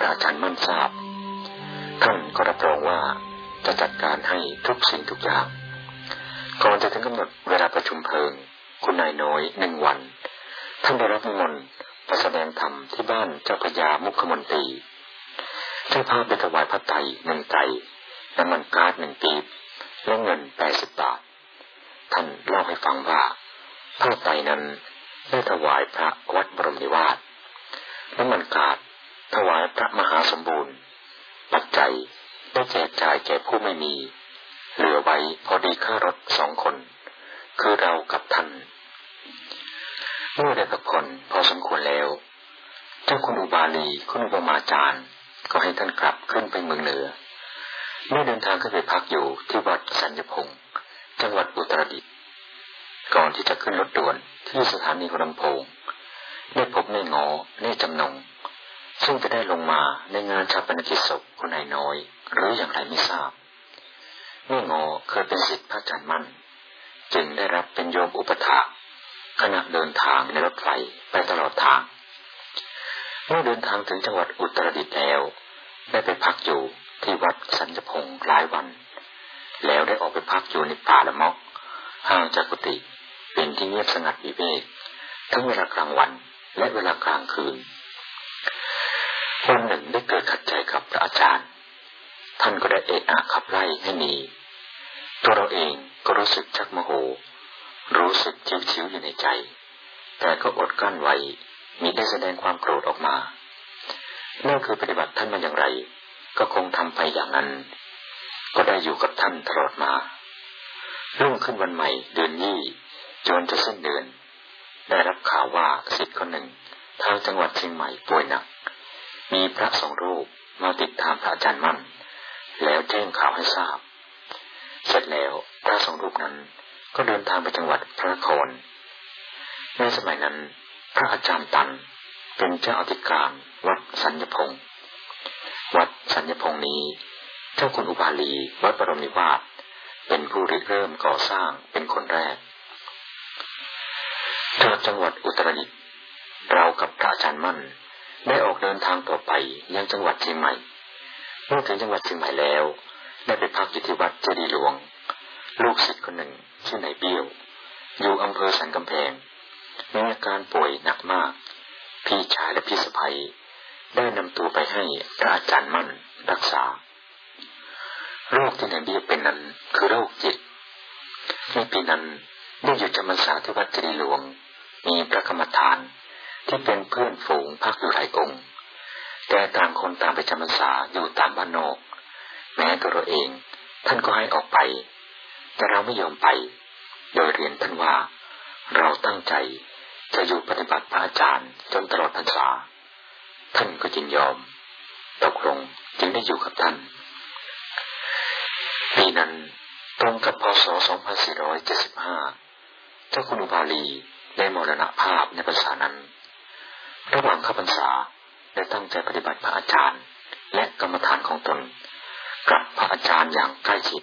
พระอาจารย์มั่นทราบท่านก็รับรองว่าจะจัดการให้ทุกสิ่งทุกอย่างก่อนจะถึงกำหนดเวลาประชุมเพลิง คุณนายน้อยหนึ่งวัน ท่านได้รับนิมนต์ไปแสดงธรรมที่บ้านเจ้าพญามุขมนตรีเจ้าภาพไปถวายพระไตรหนึ่งไตรน้ำมันก๊าซหนึ่งปีบและเงินแปดสิบบาท ท่านเล่าให้ฟังว่าพระไตรนั้นได้ถวายพระวัดบรมนิวาสน้ำมันก๊าซ ถวายพระมหาสมบูรณ์ ปัจจัยได้แจกจ่ายแก่ผู้ไม่มี เหลือไว้พอดีค่ารถสองคน คือเรากับท่านเมื่อได้พักผ่อนพอสมควรแล้ว เจ้าคุณอุบาลีคุณอุปมาจารย์ ก็ให้ท่านกลับขึ้นไปเมืองเหนือเมื่อเดินทางขึ้นไปพักอยู่ที่วัดสัญญพงศ์จังหวัดอุตรดิตถ์ก่อนที่จะขึ้นรถด่วนที่สถานีหัวลำโพงได้พบแม่งอแม่จำนง ซึ่งจะได้ลงมาในงานชาปนกิจศพคุณนายน้อย หรืออย่างไรไม่ทราบแม่งอเคยเป็นศิษย์พระอาจารย์มั่น จึงได้รับเป็นโยมอุปถาขณะเดินทางในรถไฟไปตลอดทาง เมื่อเดินทางถึงจังหวัดอุตรดิตถ์แล้ว ได้ไปพักอยู่ที่วัดสัญญพงศ์หลายวัน แล้วได้ออกไปพักอยู่ในป่าละมอกห่างจากกุฏิเป็นที่เงียบสงัดวิเวกทั้งเวลากลางวันและเวลากลางคืน ได้เกิดขัดใจกับพระอาจารย์ ท่านก็ได้เอะอะขับไล่ให้หนีตัวเราเองก็รู้สึกชักโมโห รู้สึกชิวๆอยู่ในใจ แต่ก็อดกั้นไว้มีได้แสดงความโกรธออกมานั่นคือปฏิบัติท่านมาอย่างไร ก็คงทำไปอย่างนั้น ก็ได้อยู่กับท่านตลอดมารุ่งขึ้นวันใหม่เดือนยี่จนจะสิ้นเดือน ได้รับข่าวว่าสิทธิ์คนหนึ่งทางจังหวัดเชียงใหม่ป่วยหนัก พระสองรูปมาติดตามพระอาจารย์มั่น แล้วแจ้งข่าวให้ทราบ เสร็จแล้วพระสองรูปนั้นก็เดินทางไปจังหวัดพระนครในสมัยนั้น พระอาจารย์ตันเป็นเจ้าอธิการวัดสัญญพงศ์วัดสัญญพงศ์นี้ เจ้าคุณอุบาลีวัดบรมนิวาสเป็นผู้ริเริ่มก่อสร้างเป็นคนแรกจากจังหวัดอุตรดิตถ์เรากับพระอาจารย์มั่น ได้ออกเดินทางต่อไปยังจังหวัดเชียงใหม่เมื่อถึงจังหวัดเชียงใหม่แล้ว ได้ไปพักอยู่ที่วัดเจดีหลวง ลูกศิษย์คนหนึ่งชื่อนายเบี้ยว อยู่อำเภอสันกำแพงมีอาการป่วยหนักมาก พี่ชายและพี่สะใภ้ได้นำตัวไปให้พระอาจารย์มั่นรักษา โรคที่นายเบี้ยวเป็นนั้นคือโรคจิตในปีนั้นได้อยู่จำพรรษาที่วัดเจดีหลวง มีพระกรรมฐาน ที่เป็นเพื่อนฝูงพักอยู่หลายองค์ แต่ต่างคนต่างไปจำพรรษาอยู่ตามบ้านนอก แม้ตัวเราเอง ท่านก็ให้ออกไป แต่เราไม่ยอมไป โดยเรียนท่านว่า เราตั้งใจจะอยู่ปฏิบัติพระอาจารย์จนตลอดพรรษา ท่านก็จึงยอม ตกลงจึงได้อยู่กับท่านปีนั้นตรงกับพศ 2475 เจ้าคุณอุบาลีได้มรณภาพในพรรษานั้น ระหว่างข้าพรรษาได้ตั้งใจปฏิบัติพระอาจารย์ และกรรมฐานของตนกับพระอาจารย์อย่างใกล้ชิด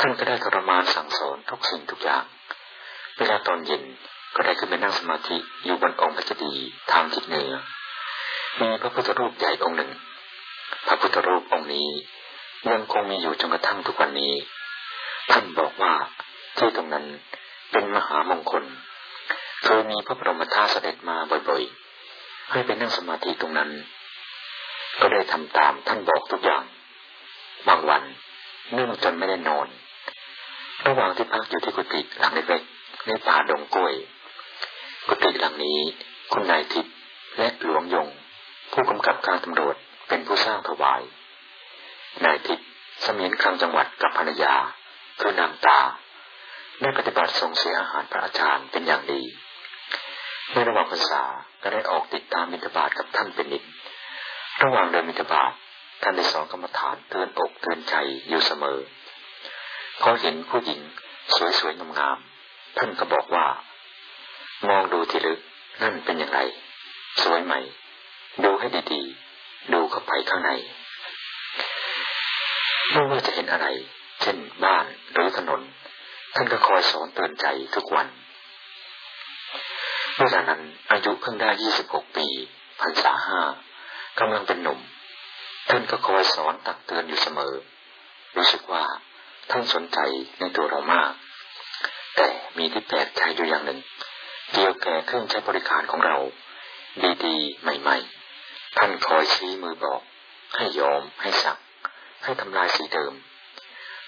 ท่านก็ได้ทรมานสั่งสอนทุกสิ่งทุกอย่าง เวลาตอนเย็นก็ได้ขึ้นไปนั่งสมาธิอยู่บนองค์พระเจดีย์ทางทิศเหนือ มีพระพุทธรูปใหญ่องค์หนึ่ง พระพุทธรูปองค์นี้ยังคงมีอยู่จนกระทั่งทุกวันนี้ ท่านบอกว่าที่ตรงนั้นเป็นมหามงคล เคยมีพระบรมธาตุเสด็จมาบ่อยๆ ให้ไปนั่งสมาธิตรงนั้น ก็ได้ทำตามท่านบอกทุกอย่าง บางวันนื่งจนไม่ได้นอน ระหว่างที่พักอยู่ที่กุฏิหลังเล็กๆในป่าดงกล้วย กุฏิหลังนี้คุณนายทิพย์และหลวงยง ผู้กำกับการตำรวจเป็นผู้สร้างถวาย นายทิพย์สมียนคลังจังหวัดกับภรรยาคือนางตาได้ปฏิบัติส่งเสียอาหารพระอาจารย์เป็นอย่างดี ในระหว่างภาษาก็ได้ออกติดตามมิตรบาทกับท่านเป็นนิดระหว่างเดินมิตรบาทท่านได้สอนกรรมฐานเตือนอกเตือนใจอยู่เสมอพอเห็นผู้หญิงสวยๆงามๆท่านก็บอกว่า มองดูทีลึกนั่นเป็นอย่างไร สวยไหม ดูให้ดีๆ ดูเข้าไปข้างในไม่ว่าจะเห็นอะไร เช่นบ้านหรือถนน ท่านก็คอยสอนเตือนใจทุกวัน เวลานั้นอายุเพิ่งได้ยี่สิบหกปีพรรษาห้ากำลังเป็นหนุ่ม ท่านก็คอยสอนตักเตือนอยู่เสมอ รู้สึกว่าท่านสนใจในตัวเรามาก แต่มีที่แปลกใจอยู่อย่างหนึ่ง เกี่ยวแก่เครื่องใช้บริการของเรา ดีๆ ใหม่ ๆ ท่านคอยชี้มือบอก ให้ยอมให้สัก ให้ทำลายสีเดิม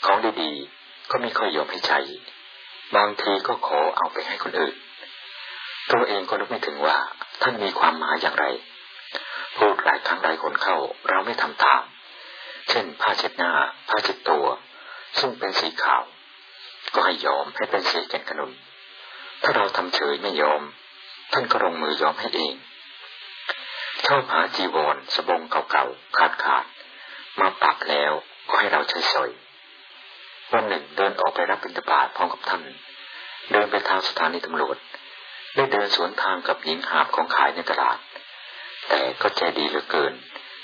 ของดีๆ ก็ไม่ค่อยยอมให้ใช้ บางทีก็ขอเอาไปให้คนอื่น ตัวเองก็นึกไม่ถึงว่า ท่านมีความหมายอย่างไร พูดหลายครั้งหลายคนเข้าเราไม่ทำตาม เช่น ผ้าเช็ดหน้า ผ้าเช็ดตัว ซึ่งเป็นสีขาว ก็ให้ยอมให้เป็นสีแก่นขนุน ถ้าเราทำเฉยไม่ยอม ท่านก็ลงมือยอมให้เองชอบหาจีวรสบงเก่าๆขาดขาดมาปักแล้วก็ให้เราใช้สอยวันหนึ่งเดินออกไปรับบิณฑบาตพร้อมกับท่าน เดินไปทางสถานีตำรวจ ได้เดินสวนทางกับหญิงหาบของขายในตลาด แต่ก็ใจดีเหลือเกิน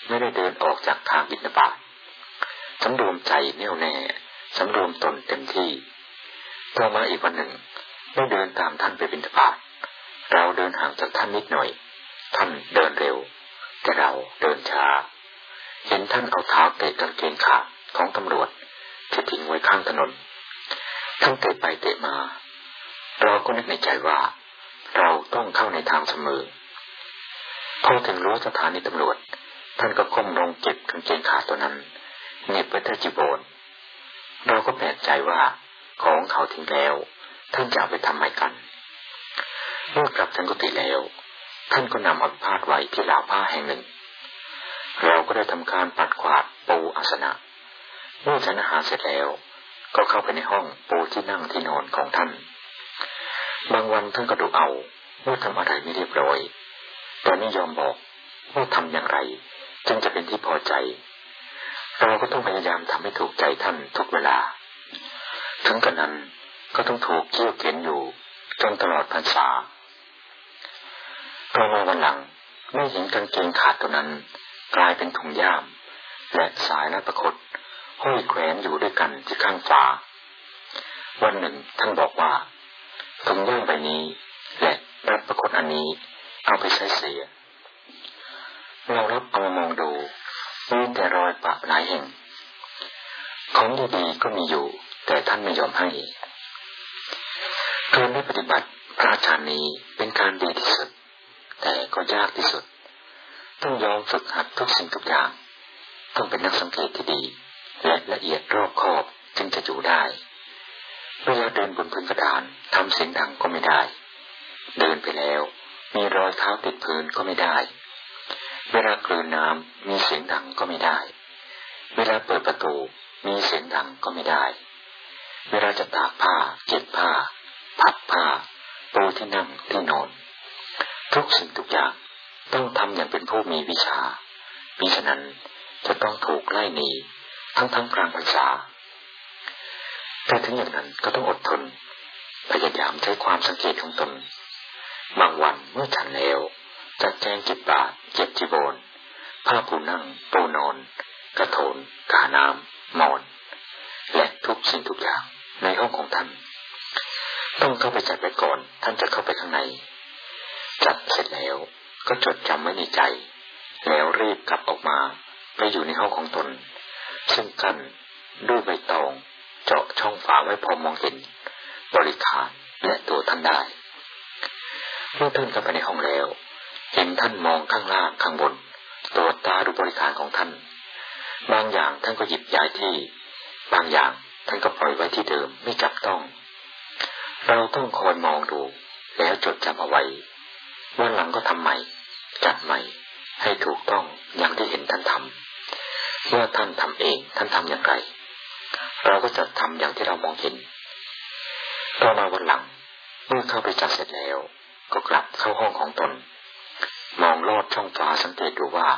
ไม่ได้เดินออกจากทางบิณฑบาตสำรวมใจแน่วแน่สำรวมตนเต็มที่ต่อมาอีกวันหนึ่งได้เดินตามท่านไปบิณฑบาตเราเดินห่างจากท่านนิดหน่อย ท่านเดินเร็ว แต่เราเดินช้า เห็นท่านเอาเท้าเตะกางเกงขาดของตำรวจที่ทิ้งไว้ข้างถนนท่านเตะไปเตะมา เราก็นึกในใจว่า เราต้องเข้าในทางเสมอ พอถึงรู้วสถานีตำรวจ ท่านก็ก้มลงเก็บกางเกงขาตัวนั้นเน็บไปที่จิโบนเราก็แปลกใจว่าของเขาทิ้งแล้ว ท่านจะเอาไปทำไมกันเมื่อกลับทันกุฏิแล้ว ท่านก็นำเอาพาดไว้ที่ราวผ้าแห่งหนึ่ง เราก็ได้ทำการปัดกวาดปูอาสนะเมื่อฉันอาหารเสร็จแล้ว ก็เข้าไปในห้องปูที่นั่งที่นอนของท่าน บางวันท่านก็ดูเอา ว่าทำอะไรไม่เรียบร้อยแต่ไม่ยอมบอกว่าทำอย่างไร จึงจะเป็นที่พอใจ เราก็ต้องพยายามทำให้ถูกใจท่านทุกเวลา ถึงกระนั้นก็ต้องถูกเกี่ยวเข็นอยู่จนตลอดพรรษาเรามาวันหลังไม่เห็นกางเกงขาดตัวนั้น กลายเป็นถุงย่าม และสายและประคตห้อยแขวนอยู่ด้วยกันที่ข้างฝาวันหนึ่งท่านบอกว่าถุงย่างใบนี้และ รับประคตอันนี้เอาไปใช้เสีย เรารับเอามามองดูมีแต่รอยปะหลายแห่ง ของดีๆก็มีอยู่ แต่ท่านไม่ยอมให้การได้ปฏิบัติพระอาจารย์นี้เป็นการดีที่สุด แต่ก็ยากที่สุด ต้องยอมฝึกหัดทุกสิ่งทุกอย่าง ต้องเป็นนักสังเกตที่ดี และละเอียดรอบคอบจึงจะอยู่ได้เวลาเดินบนพื้นกระดานทำเสียงดังก็ไม่ได้ เดินไปแล้ว มีรอยเท้าติดพื้นก็ไม่ได้ เวลากลืนน้ำมีเสียงดังก็ไม่ได้ เวลาเปิดประตูมีเสียงดังก็ไม่ได้ เวลาจะตากผ้าเก็บผ้าพับผ้าปูที่นั่งที่นอนทุกสิ่งทุกอย่างต้องทำอย่างเป็นผู้มีวิชามิฉะนั้นจะต้องถูกไล่หนีทั้งทั้งกลางภาษาแต่ถึงอย่างนั้นก็ต้องอดทน พยายามใช้ความสังเกตของตน บางวันเมื่อฉันแล้วจะแจ้งจิตบาทเจ็บจีบนผ้าปูนั่งปูนอน กระโถนกาน้ำมอน และทุกสิ่งทุกอย่างในห้องของท่าน ต้องเข้าไปจัดไปก่อนท่านจะเข้าไปข้างใน จัดเสร็จแล้วก็จดจำไว้ในใจ แล้วรีบกลับออกมาไปอยู่ในห้องของตน ซึ่งกันด้วยใบตองเจาะช่องฝาไว้พอมองเห็น บริขารและตัวท่านได้ เมื่อท่านเข้าไปในห้องแล้วเห็นท่านมองข้างล่างข้างบนตรวจตาดูบริการของท่าน บางอย่างท่านก็หยิบย้ายที่ บางอย่างท่านก็ปล่อยไว้ที่เดิมไม่จับต้อง เราต้องคอยมองดู แล้วจดจำเอาไว้วันหลังก็ทำใหม่จัดใหม่ ให้ถูกต้องอย่างที่เห็นท่านทำว่าท่านทำเองท่านทำอย่างไร เราก็จะทำอย่างที่เรามองเห็นต่อมาวันหลัง เมื่อเข้าไปจัดเสร็จแล้ว ก็กลับเข้าห้องของตน มองลอดช่องฟ้าสังเกตดูว่า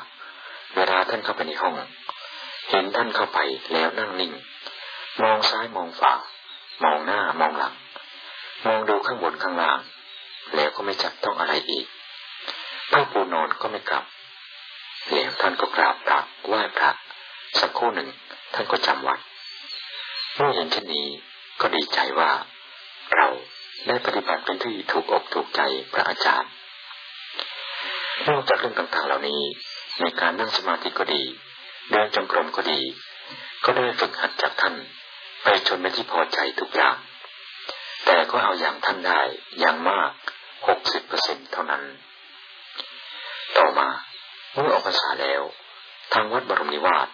เวลาท่านเข้าไปในห้อง เห็นท่านเข้าไปแล้วนั่งนิ่ง มองซ้ายมองฝามองหน้ามองหลัง มองดูข้างบนข้างล่าง แล้วก็ไม่จับต้องอะไรอีกผ้าปูนอนก็ไม่กลับแล้วท่านก็กราบพระไหว้พระสักครู่หนึ่ง ท่านก็จำวัดเมื่อเห็นเช่นนี้ก็ดีใจว่า เราได้ปฏิบัติเป็นที่ถูกอกถูกใจพระอาจารย์ นอกจากเรื่องต่างๆเหล่านี้ ในการนั่งสมาธิก็ดี เดินจงกรมก็ดี ก็ได้ฝึกหัดจากท่าน ไปจนเป็นที่พอใจทุกอย่าง แต่ก็เอาอย่างท่านได้อย่างมากหกสิบเปอร์เซ็นเท่านั้น ต่อมาเมื่อออกพรรษาแล้ว ทางวัดบรมนิวาส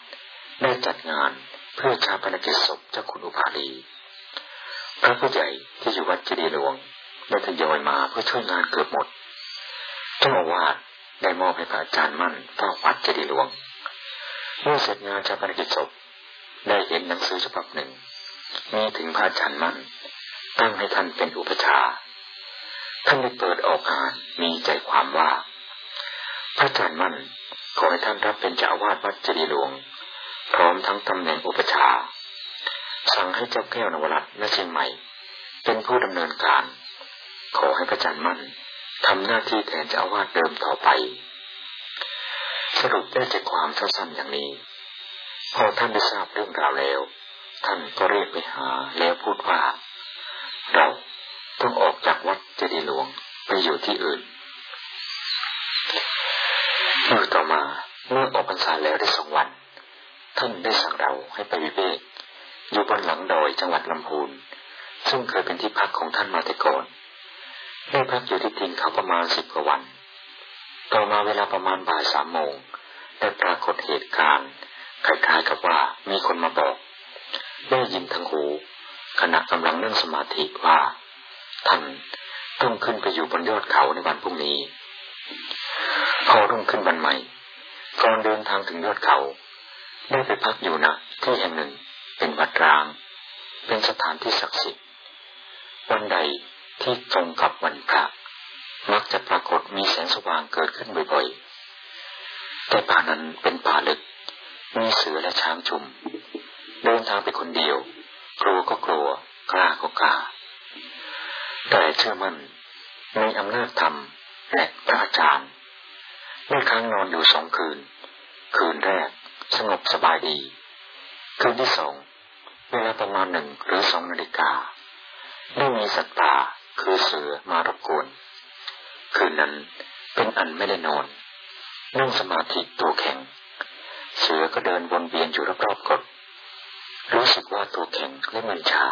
ได้จัดงานเพื่อชาปนกิจศพเจ้าคุณอุบาลี พระผู้ใหญ่ที่อยู่วัดเจดีย์หลวงได้ทยอยมาเพื่อช่วยงานเกือบหมดเจ้าอาวาสได้มอบให้พระอาจารย์มั่นเฝ้าวัดเจดีย์หลวงเมื่อเสร็จงานชาปนกิจศพได้เห็นหนังสือฉบับหนึ่งมีถึงพระอาจารย์มั่น ตั้งให้ท่านเป็นอุปชาท่านได้เปิดออกอ่านมีใจความว่า พระอาจารย์มั่นขอให้ท่านรับเป็นเจ้าอาวาสวัดเจดีย์หลวง พร้อมทั้งตำแหน่งอุปชา สั่งให้เจ้าแก้วนวรัตน์และเชียงใหม่ เป็นผู้ดำเนินการ ขอให้พระจันทร์มั่นทำหน้าที่แทนเจ้าอาวาสเดิมต่อไป สรุปได้ใจความสั้นๆอย่างนี้ พอท่านได้ทราบเรื่องราวแล้ว ท่านก็เรียกไปหาแล้วพูดว่า เราต้องออกจากวัดเจดีย์หลวงไปอยู่ที่อื่นเมื่อต่อมาเมื่อออกพรรษาแล้วได้สองวัน ท่านได้สั่งเราให้ไปวิเวก อยู่บนหลังดอยจังหวัดลำพูน ซึ่งเคยเป็นที่พักของท่านมาแต่ก่อนได้พักอยู่ที่ทินเขาประมาณสิบกว่าวัน ต่อมาเวลาประมาณบ่ายสามโมงได้ปรากฏเหตุการณ์คล้ายๆกับว่ามีคนมาบอก ได้ยินทางหู ขณะกำลังนั่งสมาธิว่า ท่านต้องขึ้นไปอยู่บนยอดเขาในวันพรุ่งนี้ พอรุ่งขึ้นวันใหม่ก่อนเดินทางถึงยอดเขา ได้ไปพักอยู่นะที่แห่งหนึ่ง เป็นวัดร้าง เป็นสถานที่ศักดิ์สิทธิ์ วันใดที่ตรงกับวันพระมักจะปรากฏมีแสงสว่างเกิดขึ้นบ่อยๆ แต่ป่านั้นเป็นป่าลึก มีเสือและช้างชุม เดินทางไปคนเดียว กลัวก็กลัว กล้าก็กล้า แต่เชื่อมั่นในอำนาจธรรมและพระอาจารย์เมื่อครั้งนอนอยู่สองคืน คืนแรกสงบสบายดี คืนที่สองเวลาประมาณหนึ่งหรือสองนาฬิกาได้มีสัตว์ป่าคือเสือมารบกวนคืนนั้นเป็นอันไม่ได้นอน นั่งสมาธิตัวแข็ง เสือก็เดินวนเวียนอยู่รอบๆกดรู้สึกว่าตัวแข็งและมันชา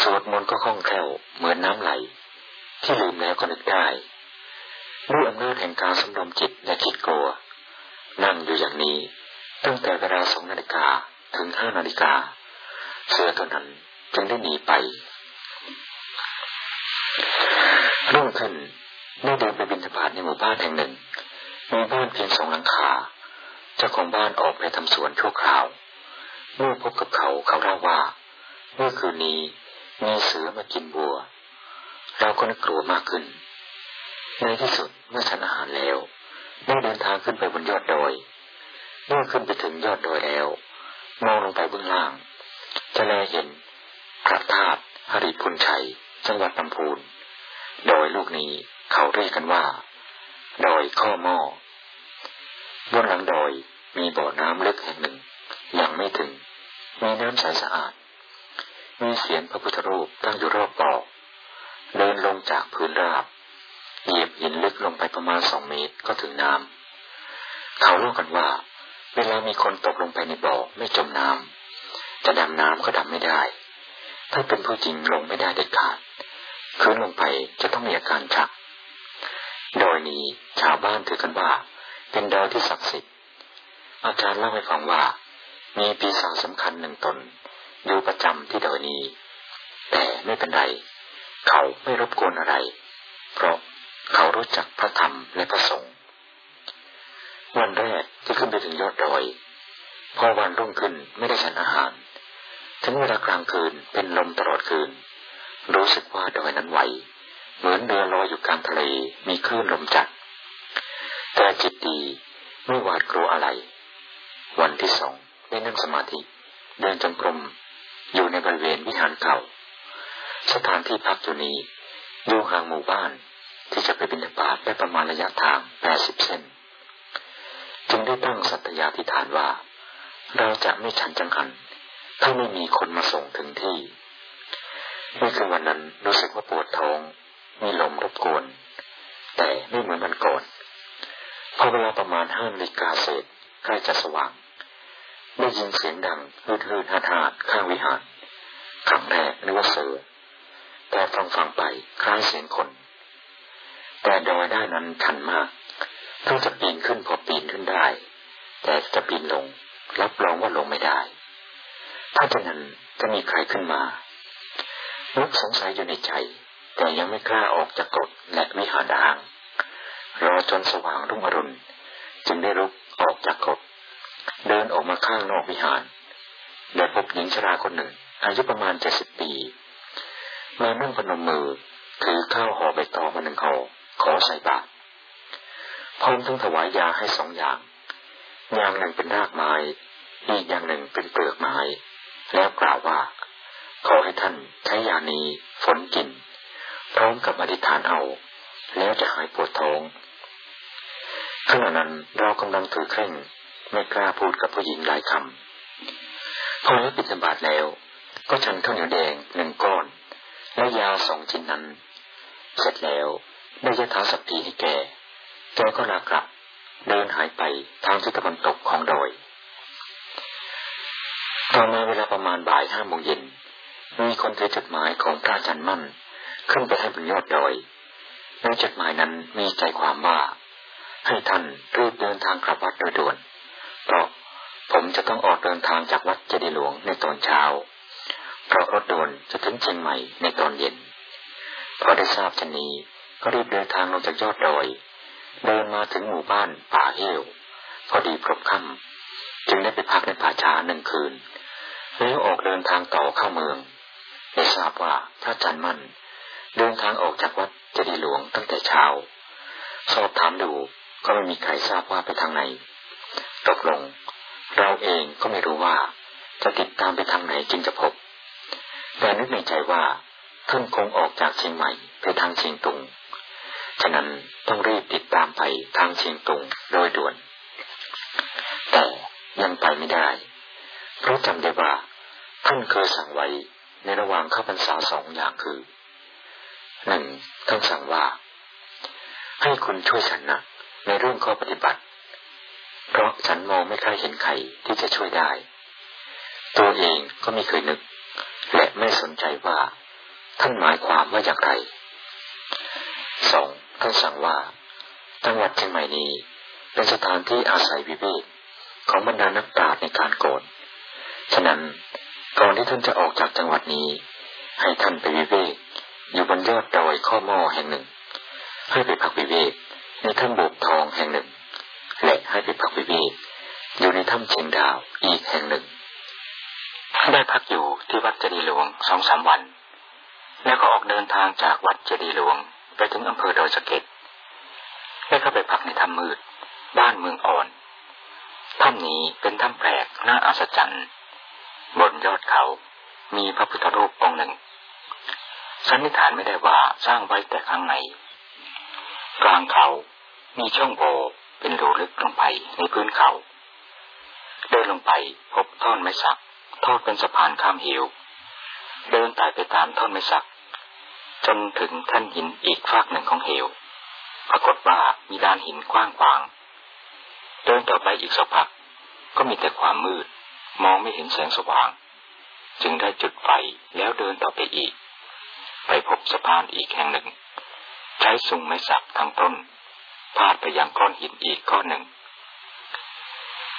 สวดมนต์ก็คล่องแคล่วเหมือนน้ำไหล ที่ลืมแล้วก็นึกได้ด้วยอำนาจแห่งการสำรวมจิตและคิดกลัว นั่งอยู่อย่างนี้ตั้งแต่เวลาสองนาฬิกา ถึงห้านาฬิกา เสือตัวนั้นจึงได้หนีไปรุ่งขึ้นเมื่เดินไปบินทบาทในหมู่บ้านแห่งหนึ่ง มีบ้านเพียงสองหลังคา เจ้าของบ้านออกไปทำสวนชั่วคราว เมื่อพบกับเขาเขาเล่าว่า เมื่อคืนนี้มีเสือมากินบัว เราก็นึกกลัวมากขึ้น ในที่สุดเมื่อฉันอาหารแล้วได้เดินทางขึ้นไปบนยอดดอย เมื่อขึ้นไปถึงยอดดอยแล้ว มองลงไปเบื้องล่าง จะแลเห็นพระธาตุหริพุนชัย จังหวัดลำพูน โดยลูกนี้เขาเรียกกันว่า ดอยข้อหม้อบนหลังดอยมีบ่อน้ำลึกแห่งหนึ่ง ยังไม่ถึง มีน้ำใสสะอาด มีเสียงพระพุทธรูปตั้งอยู่รอบบ่อเดินลงจากพื้นราบ เหยียบหินลึกลงไปประมาณสองเมตรก็ถึงน้ำเขาเล่ากันว่า เวลามีคนตกลงไปในบ่อไม่จมน้ำจะดำน้ำก็ดำไม่ได้ ถ้าเป็นผู้จริงลงไม่ได้เด็ดขาดคืนลงไปจะต้องมีอาการชัก โดยนี้ชาวบ้านถือกันว่า เป็นดาวที่ศักดิ์สิทธิ์อาจารย์เล่าให้ฟังว่า มีปีศาจสำคัญหนึ่งตน อยู่ประจำที่ดอยนี้ แต่ไม่เป็นไร เขาไม่รบกวนอะไร เพราะเขารู้จักพระธรรมและพระสงฆ์ วันแรกที่ขึ้นไปถึงยอดดอย พอวันรุ่งขึ้นไม่ได้ฉันอาหาร ถึงเวลากลางคืนเป็นลมตลอดคืน รู้สึกว่าดอยนั้นไหว เหมือนเรือลอยอยู่กลางทะเลมีคลื่นลมจัด แต่จิตดีไม่หวาดกลัวอะไร วันที่สองได้นั่งสมาธิ เดินจงกรมอยู่ในบริเวณวิหารเก่า สถานที่พักอยู่นี้อยู่ห่างหมู่บ้านที่จะไปบินบาตได้ประมาณระยะทางแปดสิบเซน จึงได้ตั้งสัตยาธิฐานว่า เราจะไม่ฉันจังหัน ถ้าไม่มีคนมาส่งถึงที่เมื่อคืนวันนั้นรู้สึกว่าปวดท้อง มีลมรบกวน แต่ไม่เหมือนวันก่อนพอเวลาประมาณห้านาฬิกาเศษใกล้จะสว่างได้ยินเสียงดังฮืดฮืดฮาดฮาดข้างวิหารครั้งแรกนึกว่าเสือแต่ฟังฟังไปคล้ายเสียงคน แต่ดอยได้นั้นชันมาก ถ้าจะปีนขึ้นพอปีนขึ้นได้ แต่จะปีนลง รับรองว่าลงไม่ได้ ถ้าจะนั้นจะมีใครขึ้นมานึกสงสัยอยู่ในใจ แต่ยังไม่กล้าออกจากกฎและวิหารดางรอจนสว่างรุ่งอรุณ จึงได้ลุกออกจากกฎเดินออกมาข้างนอกวิหารได้พบหญิงชราคนหนึ่ง อายุประมาณเจ็ดสิบปีมานั่งพนมมือถือข้าวห่อใบตองมาหนึ่งห่อขอใส่บาตร พร้อมทั้งถวายยาให้สองอย่าง อย่างหนึ่งเป็นรากไม้ อีกอย่างหนึ่งเป็นเปลือกไม้ แล้วกล่าวว่า ขอให้ท่านใช้ยานี้ฝนกิน พร้อมกับอธิษฐานเอา แล้วจะหายปวดท้องขณะนั้นเรากำลังถือเคร่งไม่กล้าพูดกับผู้หญิงหลายคำพอได้ปิดบาทแล้ว ก็ฉันข้าวเหนียวแดงหนึ่งก้อน และยาสองชิ้นนั้น เสร็จแล้วได้ยะถาสัพพีให้แก แกก็ลากลับ เดินหายไปทางทิศตะวันตกของดอย ต่อมาเวลาประมาณบ่ายห้าโมงเย็น มีคนถือจดหมายของพระอาจารย์มั่น ขึ้นไปให้บนยอดดอยในจดหมายนั้นมีใจความว่า ให้ท่านรีบเดินทางกลับวัดโดยด่วนเพราะผมจะต้องออกเดินทางจากวัดเจดีหลวงในตอนเช้า เพราะรถด่วนจะถึงเชียงใหม่ในตอนเย็น พอได้ทราบชนนี้ก็รีบเดินทางลงจากยอดดอย เดินมาถึงหมู่บ้านป่าเหี่ยวพอดีพบค่ำจึงได้ไปพักในป่าช้าหนึ่งคืนแล้วออกเดินทางต่อเข้าเมืองได้ทราบว่าพระจันทร์มั่น เดินทางออกจากวัดเจดีหลวงตั้งแต่เช้า สอบถามดูก็ไม่มีใครทราบว่าไปทางไหนตกลง เราเองก็ไม่รู้ว่าจะติดตามไปทางไหนจึงจะพบ แต่นึกในใจว่าท่านคงออกจากเชียงใหม่ไปทางเชียงตุง ฉะนั้นต้องรีบติดตามไปทางเชียงตุงโดยด่วน แต่ยังไปไม่ได้ เพราะจำได้ว่าท่านเคยสั่งไว้ในระหว่างเข้าพรรษาสองอย่างคือหนึ่งท่านสั่งว่า ให้คุณช่วยฉันนะในเรื่องข้อปฏิบัติ เพราะฉันมองไม่ค่อยเห็นใครที่จะช่วยได้ ตัวเองก็ไม่เคยนึก และไม่สนใจว่า ท่านหมายความว่าอย่างไรสอง ท่านสั่งว่าจังหวัดเชียงใหม่นี้ เป็นสถานที่อาศัยวิเวกของบรรดานักปราชญ์ในการโกนฉะนั้นก่อนที่ท่านจะออกจากจังหวัดนี้ ให้ท่านไปวิเวกอยู่บนยอดดอยข้อม้อแห่งหนึ่ง ให้ไปพักวิเวกในถ้ำบุกทองแห่งหนึ่ง และให้ไปพักวิเวกอยู่ในถ้ำเชียงดาวอีกแห่งหนึ่งได้พักอยู่ที่วัดเจดีหลวงสองสามวัน แล้วก็ออกเดินทางจากวัดเจดีหลวง ไปถึงอำเภอดอยสะเก็ดแล้วก็ไปพักในถ้ำมืด บ้านเมืองอ่อน ถ้ำนี้เป็นถ้ำแปลกน่าอัศจรรย์ บนยอดเขามีพระพุทธรูปองค์หนึ่ง สันนิษฐานไม่ได้ว่าสร้างไว้แต่ข้างในกลางเขามีช่องโหว่เป็นรูลึกลงไปในพื้นเขา เดินลงไปพบท่อนไม้สักทอดเป็นสะพานข้ามหิว เดินไต่ไปตามท่อนไม้สัก จนถึงท่านหินอีกฝากหนึ่งของเหว ปรากฏว่ามีดานหินกว้างขวาง เดินต่อไปอีกสักพัก ก็มีแต่ความมืด มองไม่เห็นแสงสว่าง จึงได้จุดไฟแล้วเดินต่อไปอีก ไปพบสะพานอีกแห่งหนึ่ง ใช้สุงไม้สักทั้งต้นพาดไปยังก้อนหินอีกก้อนหนึ่ง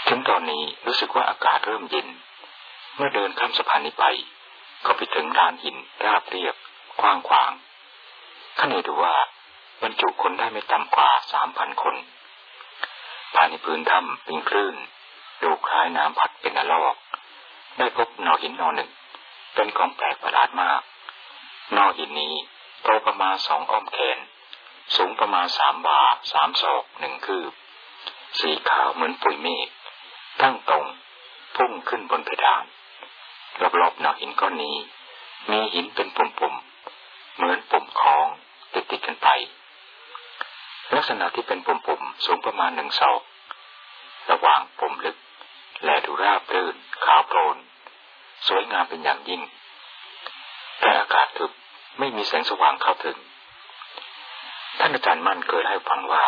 ถึงตอนนี้รู้สึกว่าอากาศเริ่มเย็น เมื่อเดินข้ามสะพานนี้ไป ก็ไปถึงลานหินราบเรียบ กว้างขวางข้าในดูว่าบรรจุคนได้ไม่ต่ำกว่าสามพันคน ภายในพื้นถ้ำเป็นคลื่น ดูคล้ายน้ำพัดเป็นนลอกได้พบนอหินนอหนึ่ง เป็นของแปลกประหลาดมาก นอหินนี้โตประมาณสองอ้อมแขน สูงประมาณสามบาสามศอกหนึ่งคืบ สีขาวเหมือนปุ๋ยเมฆตั้งตรง พุ่งขึ้นบนเพดาน รอบๆน้าหินก้อนนี้ มีหินเป็นปุ่มๆ เหมือนปุ่มคล้องติดติดกันไป ลักษณะที่เป็นปุ่มๆสูงประมาณหนึ่งศอกระหว่างปุ่มลึก และดูราบรื่นขาวโพลนสวยงามเป็นอย่างยิ่ง แต่อากาศทึบไม่มีแสงสว่างเข้าถึง ท่านอาจารย์มั่นเคยให้ฟังว่า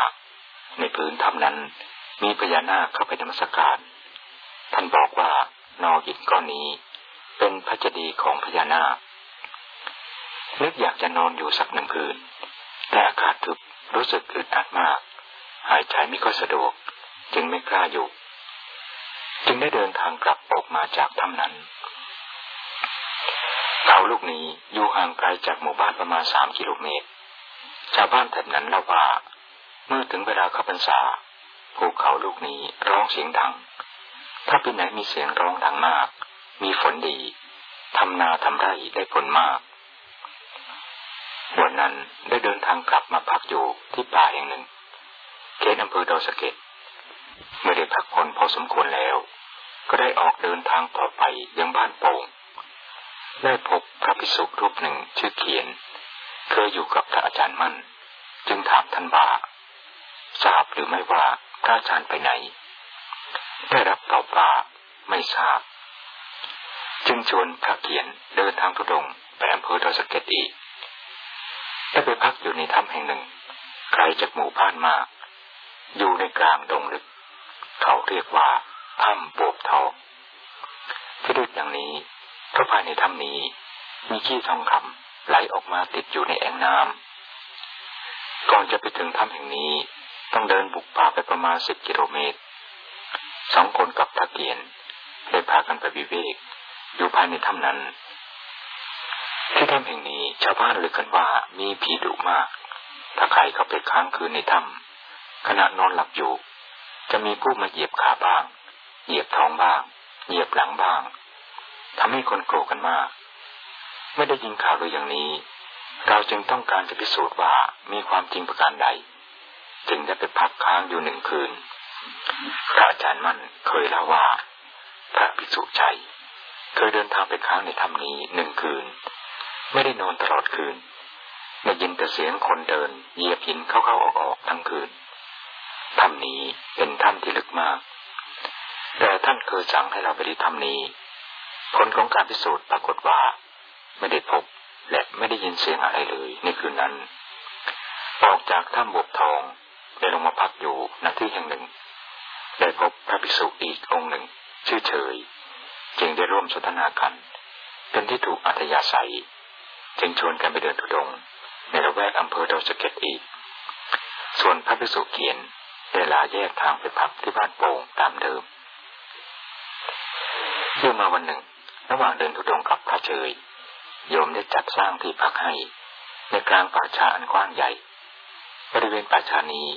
ในพื้นถ้ำนั้นมีพญานาคเข้าไปนมัสการ ท่านบอกว่านอหินก้อนนี้ เป็นพระเจดีย์ของพญานาค นึกอยากจะนอนอยู่สักหนึ่งคืน แต่อากาศทึบรู้สึกอึดอัดมาก หายใจไม่ค่อยสะดวก จึงไม่กล้าอยู่ จึงได้เดินทางกลับออกมาจากถ้ำนั้น เขาลูกนี้อยู่ห่างไกลจากหมู่บ้านประมาณสามกิโลเมตร ชาวบ้านแถบนั้นเล่าว่า เมื่อถึงเวลาเข้าพรรษาภูเขาลูกนี้ร้องเสียงดัง ถ้าปีไหนมีเสียงร้องดังมาก มีฝนดีทำนาทำไร่ได้ผลมาก นั้นได้เดินทางกลับมาพักอยู่ที่ป่าแห่งหนึ่งเขตอำเภอดอยสะเก็ดเมื่อได้พักผ่อนพอสมควรแล้ว ก็ได้ออกเดินทางต่อไปยังบ้านโป่งได้พบพระภิกษุรูปหนึ่งชื่อเขียน เคยอยู่กับพระอาจารย์มั่น จึงถามท่านว่าทราบหรือไม่ว่าพระอาจารย์ไปไหน ได้รับตอบว่าไม่ทราบ จึงชวนพระเขียนเดินทางทุดงไปอำเภอดอยสะเก็ดอีก ได้ไปพักอยู่ในถ้ำแห่งหนึ่งไกลจากหมู่บ้านมาก อยู่ในกลางดงลึก เขาเรียกว่าถ้ำบวบทองที่เรียกอย่างนี้เพราะภายในถ้ำนี้ มีขี้ทองคำไหลออกมาติดอยู่ในแอ่งน้ำก่อนจะไปถึงถ้ำแห่งนี้ต้องเดินบุกป่าไปประมาณสิบกิโลเมตรสองคนกับตะเกียนได้พากันไปวิเวกอยู่ภายในถ้ำนั้น ที่ถ้ำแห่งนี้ชาวบ้านลือกันว่ามีผีดุมาก ถ้าใครเข้าไปค้างคืนในถ้ำขณะนอนหลับอยู่ จะมีผู้มาเหยียบขาบ้าง เหยียบท้องบ้าง เหยียบหลังบ้างทำให้คนโกรธกันมาก ไม่ได้ยินข่าวเลยอย่างนี้ เราจึงต้องการจะพิสูจน์ว่ามีความจริงประการใด จึงได้ไปพักค้างอยู่หนึ่งคืนพระอาจารย์มั่นเคยเล่าว่า พระภิกษุใจเคยเดินทางไปค้างในถ้ำนี้หนึ่งคืน ไม่ได้นอนตลอดคืนได้ยินแต่เสียงคนเดินเหยียบหินเข้าๆออกๆทั้งคืนถ้ำนี้เป็นถ้ำที่ลึกมาก แต่ท่านเคยสั่งให้เราไปที่ถ้ำนี้ ผลของการพิสูจน์ปรากฏว่า ไม่ได้พบและไม่ได้ยินเสียงอะไรเลยในคืนนั้น ออกจากถ้ำบวบทองได้ลงมาพักอยู่ณที่แห่งหนึ่ง ได้พบพระภิกษุอีกองค์หนึ่ง ชื่อเฉย จึงได้ร่วมสนทนากัน เป็นที่ถูกอัธยาศัย จึงชวนกันไปเดินทุดง ในละแวกอำเภอดอยสะเก็ดอีก ส่วนพระภิกษุเขียนได้ลาแยกทางไปพักที่บ้านโป่งตามเดิมเมื่อมาวันหนึ่ง ระหว่างเดินทุดงกับพระเชยโยมได้จัดสร้างที่พักให้ ในกลางป่าชาอันกว้างใหญ่ บริเวณป่าชานี้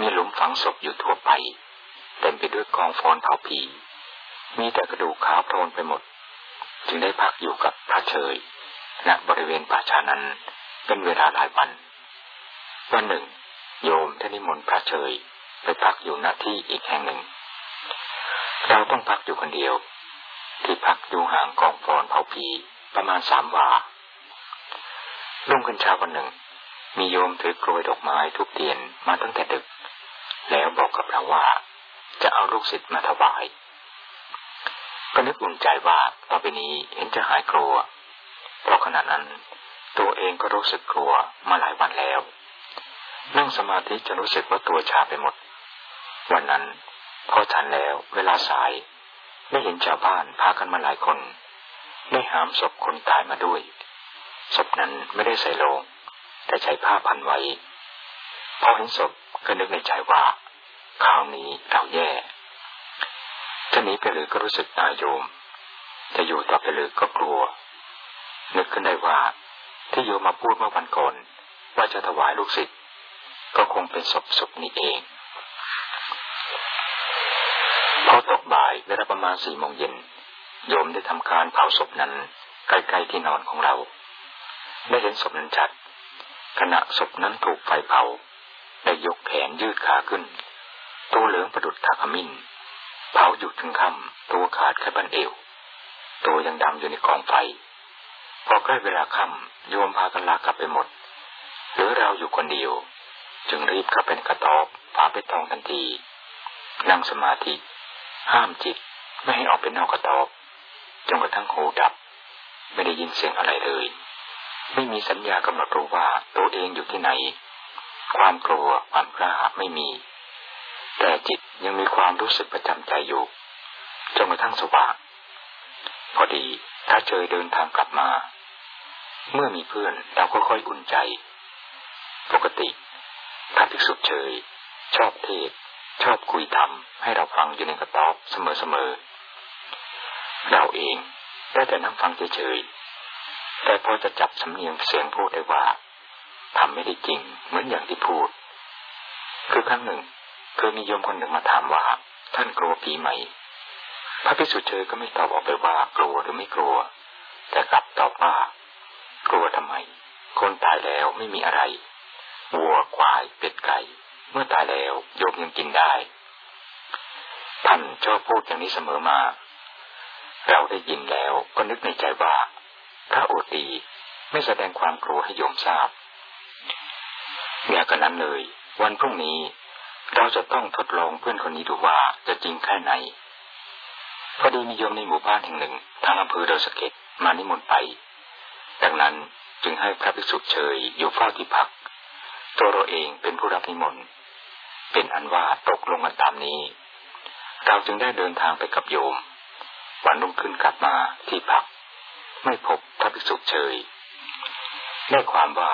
มีหลุมฝังศพอยู่ทั่วไปเต็มไปด้วยกองฟอนเผาผีมีแต่กระดูกขาวโพลนไปหมด จึงได้พักอยู่กับพระเชย ณบริเวณป่าช้านั้น เป็นเวลาหลายวันวันหนึ่ง โยมได้นิมนต์พระเชยไปพักอยู่ณที่อีกแห่งหนึ่ง เราต้องพักอยู่คนเดียว ที่พักอยู่ห่างกองฟอนเผาผีประมาณสามวารุ่งขึ้นเช้าวันหนึ่ง มีโยมถือกลวยดอกไม้ทุกเตียนมาตั้งแต่ดึก แล้วบอกกับเราว่า จะเอาลูกศิษย์มาถวาย ก็นึกอุ่นใจว่าต่อไปนี้เห็นจะหายกลัว เพราะขณะนั้น ตัวเองก็รู้สึกกลัวมาหลายวันแล้ว นั่งสมาธิจะรู้สึกว่าตัวชาไปหมด วันนั้นพอทันแล้วเวลาสายได้เห็นชาวบ้านพากันมาหลายคน ได้หามศพคนตายมาด้วยศพนั้นไม่ได้ใส่โลง แต่ใช้ผ้าพันไว้พอเห็นศพก็นึกในใจว่าข้าวนี้เราแย่จะหนีไปหรือก็รู้สึกนายโยมจะอยู่ต่อไปหรือก็กลัว นึกขึ้นได้ว่า ที่โยมมาพูดเมื่อวันก่อนว่าจะถวายลูกศิษย์ก็คงเป็นศพศพนี้เองพอตกบ่ายเวลาประมาณสี่โมงเย็นโยมได้ทำการเผาศพนั้นใกล้ๆที่นอนของเราได้เห็นศพนั้นชัด ขณะศพนั้นถูกไฟเผาได้ยกแขนยืดขาขึ้น ตัวเหลืองประดุดทาขมิ้นเผาอยู่ถึงค่ำตัวขาดแค่บันเอว ตัวยังดำอยู่ในกองไฟ พอใกล้เวลาค่ำโยมพากันลากลับไปหมดหลือเราอยู่คนเดียว จึงรีบเข้าเป็นกระตอบฝาไปตองทันทีนั่งสมาธิ ห้ามจิตไม่ให้ออกเป็นนอกกระตอบจนกระทั่งหูดับ ไม่ได้ยินเสียงอะไรเลย ไม่มีสัญญากำหนดรู้ว่าตัวเองอยู่ที่ไหน ความกลัวความกล้าไม่มี แต่จิตยังมีความรู้สึกประจำใจอยู่จนกระทั่งสว่างพอดีถ้าเจอเดินทางกลับมา เมื่อมีเพื่อนเราก็ค่อยอุ่นใจ ปกติพระภิกษุเฉย ชอบเทศ ชอบคุยธรรม ให้เราฟังอยู่ในกระต๊อบเสมอๆเราเองได้แต่นั่งฟังเฉยๆแต่พอจะจับสำเนียงเสียงพูดได้ว่าทำไม่ได้จริงเหมือนอย่างที่พูด คือครั้งหนึ่งเคยมีโยมคนหนึ่งมาถามว่า ท่านกลัวผีไหม พระภิกษุเชยก็ไม่ตอบออกไปว่ากลัวหรือไม่กลัว แต่กลับตอบว่า กลัวทำไม คนตายแล้วไม่มีอะไรวัวควายเป็ดไก่เมื่อตายแล้วโยมยังกินได้ ท่านชอบพูดอย่างนี้เสมอมา เราได้ยินแล้วก็นึกในใจว่าพระโอตีไม่แสดงความกลัวให้โยมทราบอย่ากันนั้นเลย วันพรุ่งนี้เราจะต้องทดลองเพื่อนคนนี้ดูว่าจะจริงแค่ไหน พอดีมีโยมในหมู่บ้านแห่งหนึ่ง ทางอำเภอดอยสะเก็ดมานิมนต์ไป ดังนั้นจึงให้พระภิกษุเฉยอยู่เฝ้าที่พัก ตัวเราเองเป็นผู้รับนิมนต์เป็นอันว่าตกลงกันตามนี้ เราจึงได้เดินทางไปกับโยม วันรุ่งขึ้นกลับมาที่พัก ไม่พบพระภิกษุเฉยได้ความว่า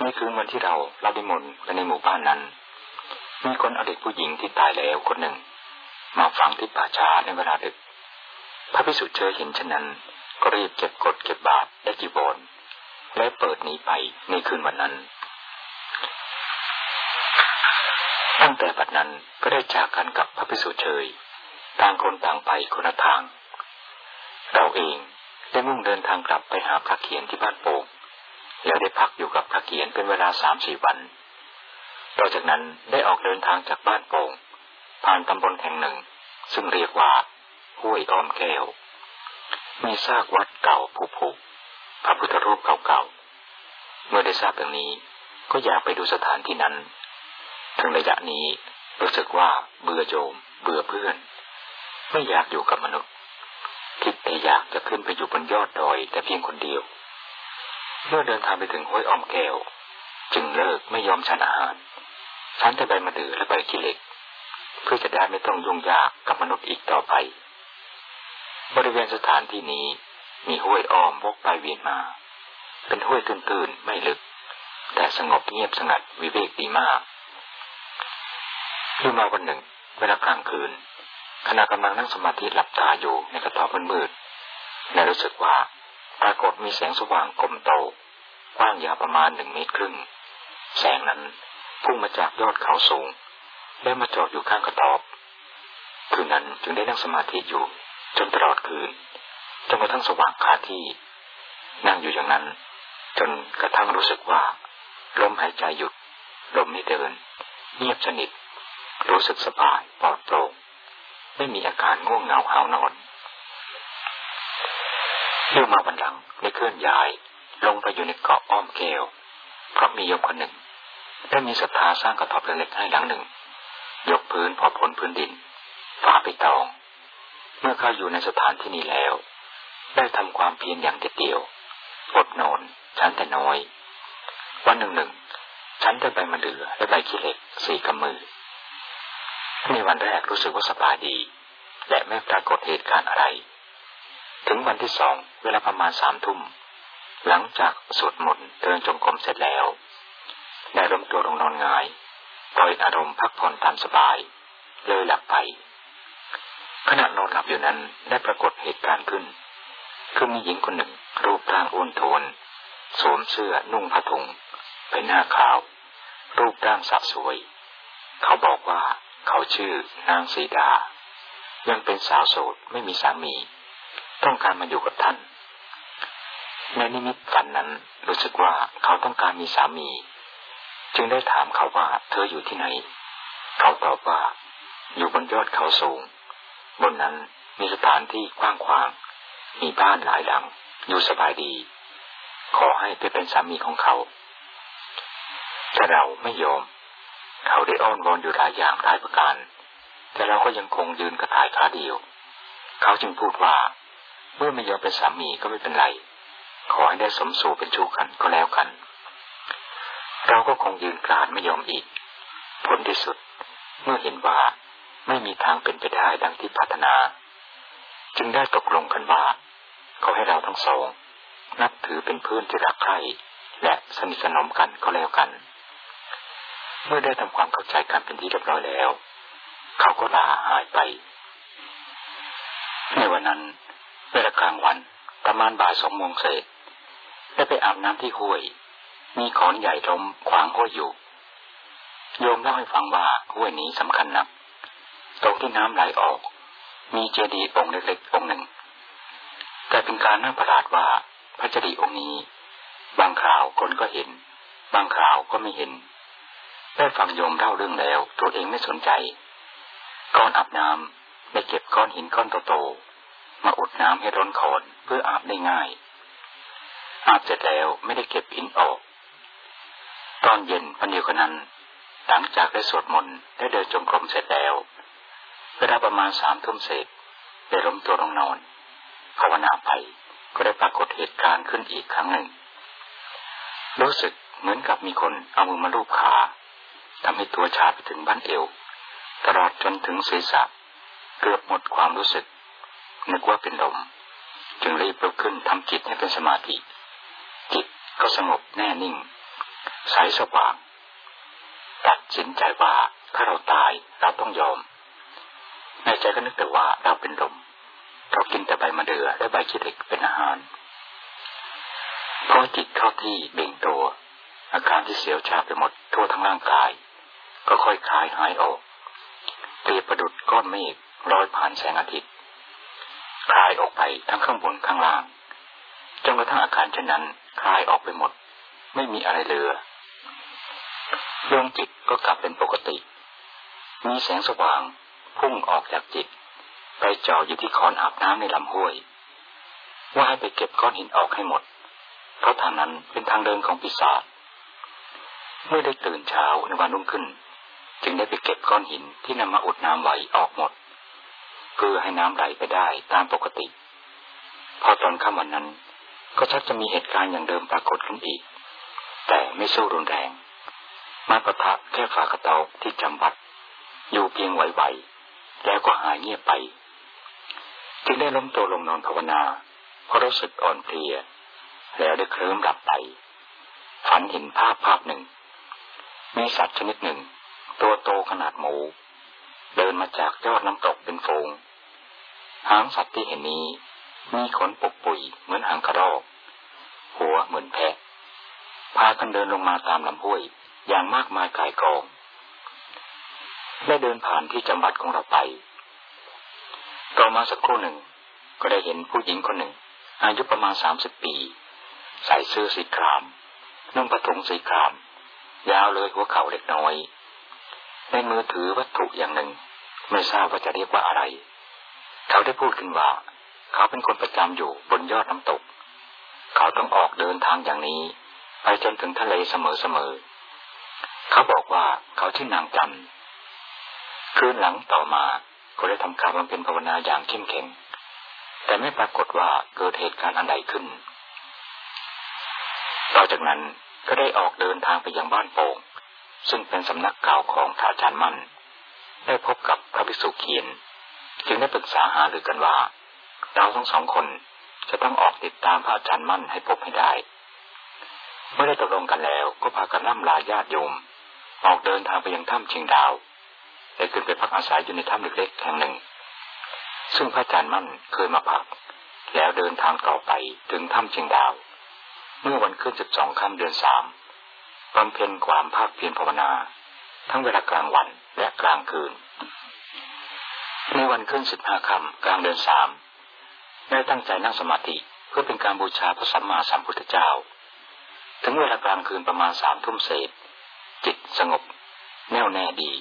ในคืนวันที่เรารับนิมนต์ไปในหมู่บ้านนั้น มีคนอาเด็กผู้หญิงที่ตายแล้วคนหนึ่ง มาฟังที่ป่าช้าในเวลาดึก พระพิสุเชยเห็นฉะนั้น ก็รีบเก็บกดเก็บบาตรและจีบอนและเปิดหนีไปในคืนวันนั้น ตั้งแต่บัดนั้นก็ได้จากกันกับพระพิสุเชยต่างคนต่างไปคนละทาง เราเองได้มุ่งเดินทางกลับไปหาพระเขียนที่บ้านโป่งแล้วได้พักอยู่กับพระเขียนเป็นเวลาสามสี่วัน ต่อจากนั้นได้ออกเดินทางจากบ้านโป่งผ่านตำบลแห่งหนึ่ง ซึ่งเรียกว่าห้วยอ้อมแก้ว มีซากวัดเก่าผุผุพระพุทธรูปเก่าๆ เมื่อได้ทราบอย่างนี้ ก็อยากไปดูสถานที่นั้น ถึงระยะนี้รู้สึกว่าเบื่อโยม เบื่อเพื่อน ไม่อยากอยู่กับมนุษย์ คิดแต่อยากจะขึ้นไปอยู่บนยอดดอยแต่เพียงคนเดียว เมื่อเดินทางไปถึงห้วยอมแก้ว จึงเลิกไม่ยอมฉันอาหารฉันแต่ใบมะดื่อและใบกิเล็ก เพื่อจะได้ไม่ต้องยุ่งยากกับมนุษย์อีกต่อไป บริเวณสถานที่นี้มีห้วยอ้อมวกไปเวียนมา เป็นห้วยตื้นๆไม่ลึก แต่สงบเงียบสงัดวิเวกดีมากคือมาวันหนึ่ง เวลากลางคืน ขณะกำลังนั่งสมาธิหลับตาอยู่ในกระต๊อบมืดๆในรู้สึกว่าปรากฏมีแสงสว่างกลมโตกว้างยาวประมาณหนึ่งเมตรครึ่ง แสงนั้นพุ่งมาจากยอดเขาสูงได้มาจอดอยู่ข้างกระต๊อบคืนนั้นจึงได้นั่งสมาธิอยู่ จนตลอดคืนจนกระทั่งสว่างคาที่ นั่งอยู่อย่างนั้น จนกระทั่งรู้สึกว่าลมหายใจหยุดลมไม่เดิน เงียบสนิท รู้สึกสบายปลอดโปร่งไม่มีอาการง่วงเหงาหานอนเมื่อมาวันหลังได้เคลื่อนย้าย ลงไปอยู่ในเกาะอ้อมแก้วเพราะมีโยมคนหนึ่งได้มีศรัทธาสร้างกระท่อมเล็กๆให้หลังหนึ่ง ยกพื้นพอพ้นพื้นดินฝ้าไปตอง เมื่อเขาอยู่ในสถานที่นี้แล้ว ได้ทำความเพียรอย่างเด็ดเดี่ยวอดนอนฉันแต่น้อย วันหนึ่งหนึ่งฉันได้ใบมะเดื่อและใบขี้เหล็กสี่กำมือ ในวันแรกรู้สึกว่าสบายดี และไม่ปรากฏเหตุการณ์อะไร ถึงวันที่สองเวลาประมาณสามทุ่ม หลังจากสวดมนต์เดินจงกรมเสร็จแล้วได้ล้มตัวลงนอนงายปล่อยอารมณ์พักผ่อนตามสบาย เลยหลับไป ขณะนอนหลับอยู่นั้นได้ปรากฏเหตุการณ์ขึ้น คือมีหญิงคนหนึ่ง รูปร่างอ้วนโทนสวมเสื้อนุ่งผ้าถุงเป็นหน้าขาว รูปร่างสับสวย เขาบอกว่าเขาชื่อนางสีดา ยังเป็นสาวโสดไม่มีสามี ต้องการมาอยู่กับท่าน ในนิมิตฝันนั้นรู้สึกว่าเขาต้องการมีสามี จึงได้ถามเขาว่าเธออยู่ที่ไหน เขาตอบว่า อยู่บนยอดเขาสูง บนนั้นมีสถานที่กว้างขวาง มีบ้านหลายหลัง อยู่สบายดี ขอให้ไปเป็นสามีของเขา แต่เราไม่ยอม เขาได้อ้อนวอนอยู่หลายอย่างหลายประการ แต่เราก็ยังคงยืนกระต่ายขาเดียว เขาจึงพูดว่า เมื่อไม่ยอมเป็นสามีก็ไม่เป็นไร ขอให้ได้สมสู่เป็นชู้กันก็แล้วกัน เราก็คงยืนกรานไม่ยอมอีก ผลที่สุด เมื่อเห็นว่า ไม่มีทางเป็นไปได้ดังที่พัฒนา จึงได้ตกลงกันว่าเขาให้เราทั้งสอง นับถือเป็นเพื่อนที่รักใคร่และสนิทสนมกันก็แล้วกัน เมื่อได้ทำความเข้าใจกันเป็นที่เรียบร้อยแล้ว เขาก็ลาหายไป ในวันนั้นเวลากลางวันประมาณบ่ายสองโมงเศษได้ไปอาบน้ำที่ห้วย มีขอนใหญ่ล้มขวางห้วยอยู่ โยมเล่าให้ฟังว่าห้วยนี้สำคัญนัก ตรงที่น้ำไหลออก มีเจดีย์องค์เล็กๆองค์หนึ่ง แต่เป็นการน่าประหลาดว่าพระเจดีย์องค์นี้ บางคราวคนก็เห็น บางคราวก็ไม่เห็นได้ฟังโยมเล่าเรื่องแล้ว ตัวเองไม่สนใจก่อนอาบน้ำได้เก็บก้อนหินก้อนโตๆมาอุดน้ำให้ร้อนคอนเพื่ออาบได้ง่าย อาบเสร็จแล้วไม่ได้เก็บหินออก ตอนเย็นพันเดียวกันนั้น หลังจากได้สวดมนต์ได้เดินจงกรมเสร็จแล้ว เวลาประมาณสามทุ่มเศษได้ล้มตัวลงนอนภาวนาไปก็ได้ปรากฏเหตุการณ์ขึ้นอีกครั้งหนึ่ง รู้สึกเหมือนกับมีคนเอามือมาลูบขาทำให้ตัวชาไปถึงบ้านเอว ตลอดจนถึงศีรษะเกือบหมดความรู้สึก นึกว่าเป็นลมจึงรีบลุกขึ้นทำจิตให้เป็นสมาธิ จิตก็สงบแน่นิ่ง ใสสว่าง ตัดสินใจว่าถ้าเราตายเราต้องยอม ในใจก็นึกแต่ว่าเราเป็นลมเรากินแต่ใบมะเดื่อและใบขี้เหล็กเป็นอาหารเพอจิตเข้าที่เบ่งตัว อาการที่เสียวชาไปหมดทั่วทั้งร่างกาย ก็ค่อยคลายหายออกเปรียบประดุดก้อนเมฆลอยผ่านแสงอาทิตย์คลายออกไปทั้งข้างบนข้างล่างจนกระทั่งอาการเช่นนั้นคลายออกไปหมด ไม่มีอะไรเหลือดวงจิตก็กลับเป็นปกติ มีแสงสว่าง พุ่งออกจากจิต ไปจ่ออยู่ที่คอนอาบน้ำในลำห้วย ว่าให้ไปเก็บก้อนหินออกให้หมด เพราะทางนั้นเป็นทางเดินของปีศาจเมื่อได้ตื่นเช้าในวันรุ่งขึ้น จึงได้ไปเก็บก้อนหินที่นำมาอุดน้ำไว้ออกหมด เพื่อให้น้ำไหลไปได้ตามปกติ พอตอนค่ำวันนั้น ก็ชักจะมีเหตุการณ์อย่างเดิมปรากฏขึ้นอีก แต่ไม่สู้รุนแรง มาประทับแค่ฝากระเตาที่จำบัดอยู่เพียงไหวๆ แล้วก็หายเงียบไป จึงได้ล้มตัวลงนอนภาวนาเพราะรู้สึกอ่อนเพลีย แล้วได้เคลิ้มหลับไป ฝันเห็นภาพภาพหนึ่ง มีสัตว์ชนิดหนึ่ง ตัวโตขนาดหมู เดินมาจากยอดน้ำตกเป็นฝูง หางสัตว์ที่เห็นนี้มีขนปกปุยเหมือนหางกระรอก หัวเหมือนแพะ พากันเดินลงมาตามลำห้วยอย่างมากมายกายกอง ได้เดินผ่านที่จำบัดของเราไปต่อมาสักครู่หนึ่ง ก็ได้เห็นผู้หญิงคนหนึ่ง อายุประมาณสามสิบปี ใส่เสื้อสีคราม นุ่งผ้าถุงสีคราม ยาวเลยหัวเข่าเล็กน้อย ในมือถือวัตถุอย่างหนึ่ง ไม่ทราบว่าจะเรียกว่าอะไร เขาได้พูดขึ้นว่า เขาเป็นคนประจำอยู่บนยอดน้ำตก เขาต้องออกเดินทางอย่างนี้ ไปจนถึงทะเลเสมอๆ เขาบอกว่าเขาชื่อนางจัน คืนหลังต่อมาก็ได้ทำการบำเพ็ญภาวนาอย่างเข้มแข็ง แต่ไม่ปรากฏว่าเกิดเหตุการณ์อันใดขึ้นต่อจากนั้นก็ได้ออกเดินทางไปยังบ้านโป่ง ซึ่งเป็นสำนักเก่าของพระอาจารย์มั่นได้พบกับพระภิกษุเขียน จึงได้ปรึกษาหารือกันว่า เราทั้งสองคนจะต้องออกติดตามพระอาจารย์มั่นให้พบให้ได้ เมื่อได้ตกลงกันแล้วก็พากันล่ำลาญาติโยม ออกเดินทางไปยังถ้ำเชียงดาว ได้ขึ้นไปพักอาศัยอยู่ในถ้ำเล็กๆแห่งหนึ่ง ซึ่งพระอาจารย์มั่นเคยมาพัก แล้วเดินทางต่อไปถึงถ้ำเชียงดาว เมื่อวันขึ้นสิบสองค่ำเดือนสามบำเพ็ญความภาคเพียรภาวนา ทั้งเวลากลางวันและกลางคืน ในวันขึ้นสิบห้าค่ำกลางเดือนสามได้ตั้งใจนั่งสมาธิเพื่อเป็นการบูชาพระสัมมาสัมพุทธเจ้า ถึงเวลากลางคืนประมาณสามทุ่มเศษ จิตสงบ แน่วแน่ดี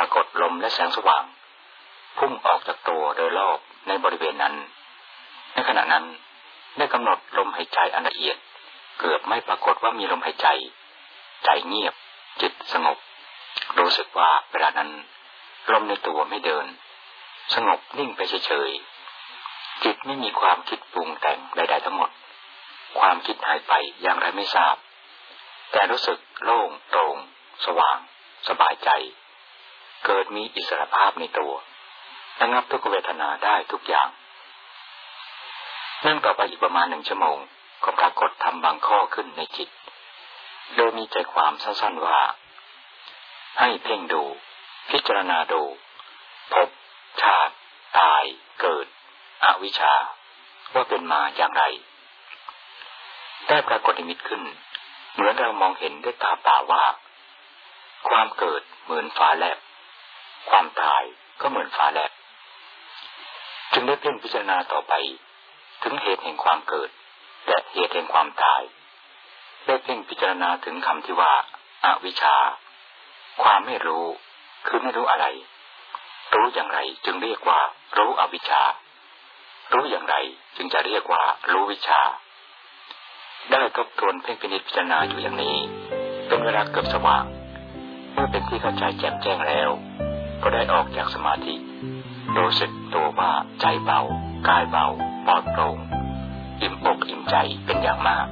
รากฏลมและแสงสว่าง พุ่งออกจากตัวโดยรอบในบริเวณนั้น ในขณะนั้นได้กำหนดลมหายใจอันละเอียด เกือบไม่ปรากฏว่ามีลมหายใจ ใจเงียบ จิตสงบ รู้สึกว่าเวลานั้น ลมในตัวไม่เดิน สงบนิ่งไปเฉยๆจิตไม่มีความคิดปรุงแต่งใดๆทั้งหมด ความคิดหายไปอย่างไรไม่ทราบ แต่รู้สึกโล่งโปร่งสว่าง สบายใจ เกิดมีอิสรภาพในตัวระงับทุกเวทนาได้ทุกอย่าง นั่งต่อไปอีกประมาณหนึ่งชั่วโมง ก็ปรากฏทำบางข้อขึ้นในจิต โดยมีใจความสั้นๆว่า ให้เพ่งดู พิจารณาดูพบชาติ ตาย เกิด อวิชชา ว่าเป็นมาอย่างไร ได้ปรากฏนิมิตขึ้น เหมือนเรามองเห็นด้วยตาเปล่าว่า ความเกิดเหมือนฟ้าแลบ ความตายก็เหมือนฟ้าแลบจึงได้เพ่งพิจารณาต่อไป ถึงเหตุแห่งความเกิด และเหตุแห่งความตาย ได้เพ่งพิจารณาถึงคำที่ว่าอาวิชชา ความไม่รู้ คือไม่รู้อะไร รู้อย่างไรจึงเรียกว่า รู้อวิชชา รู้อย่างไรจึงจะเรียกว่า รู้วิชา ได้ทบทวนเพ่งพินิจพิจารณาอยู่อย่างนี้ เป็นเวลาเกือบสว่างเมื่อเป็นที่เข้าใจแจ่มแจ้งแล้ว ก็ได้ออกจากสมาธิรู้สึกตัวว่าใจเบากายเบาปลอดโปร่งอิ่มอกอิ่มใจเป็นอย่างมาก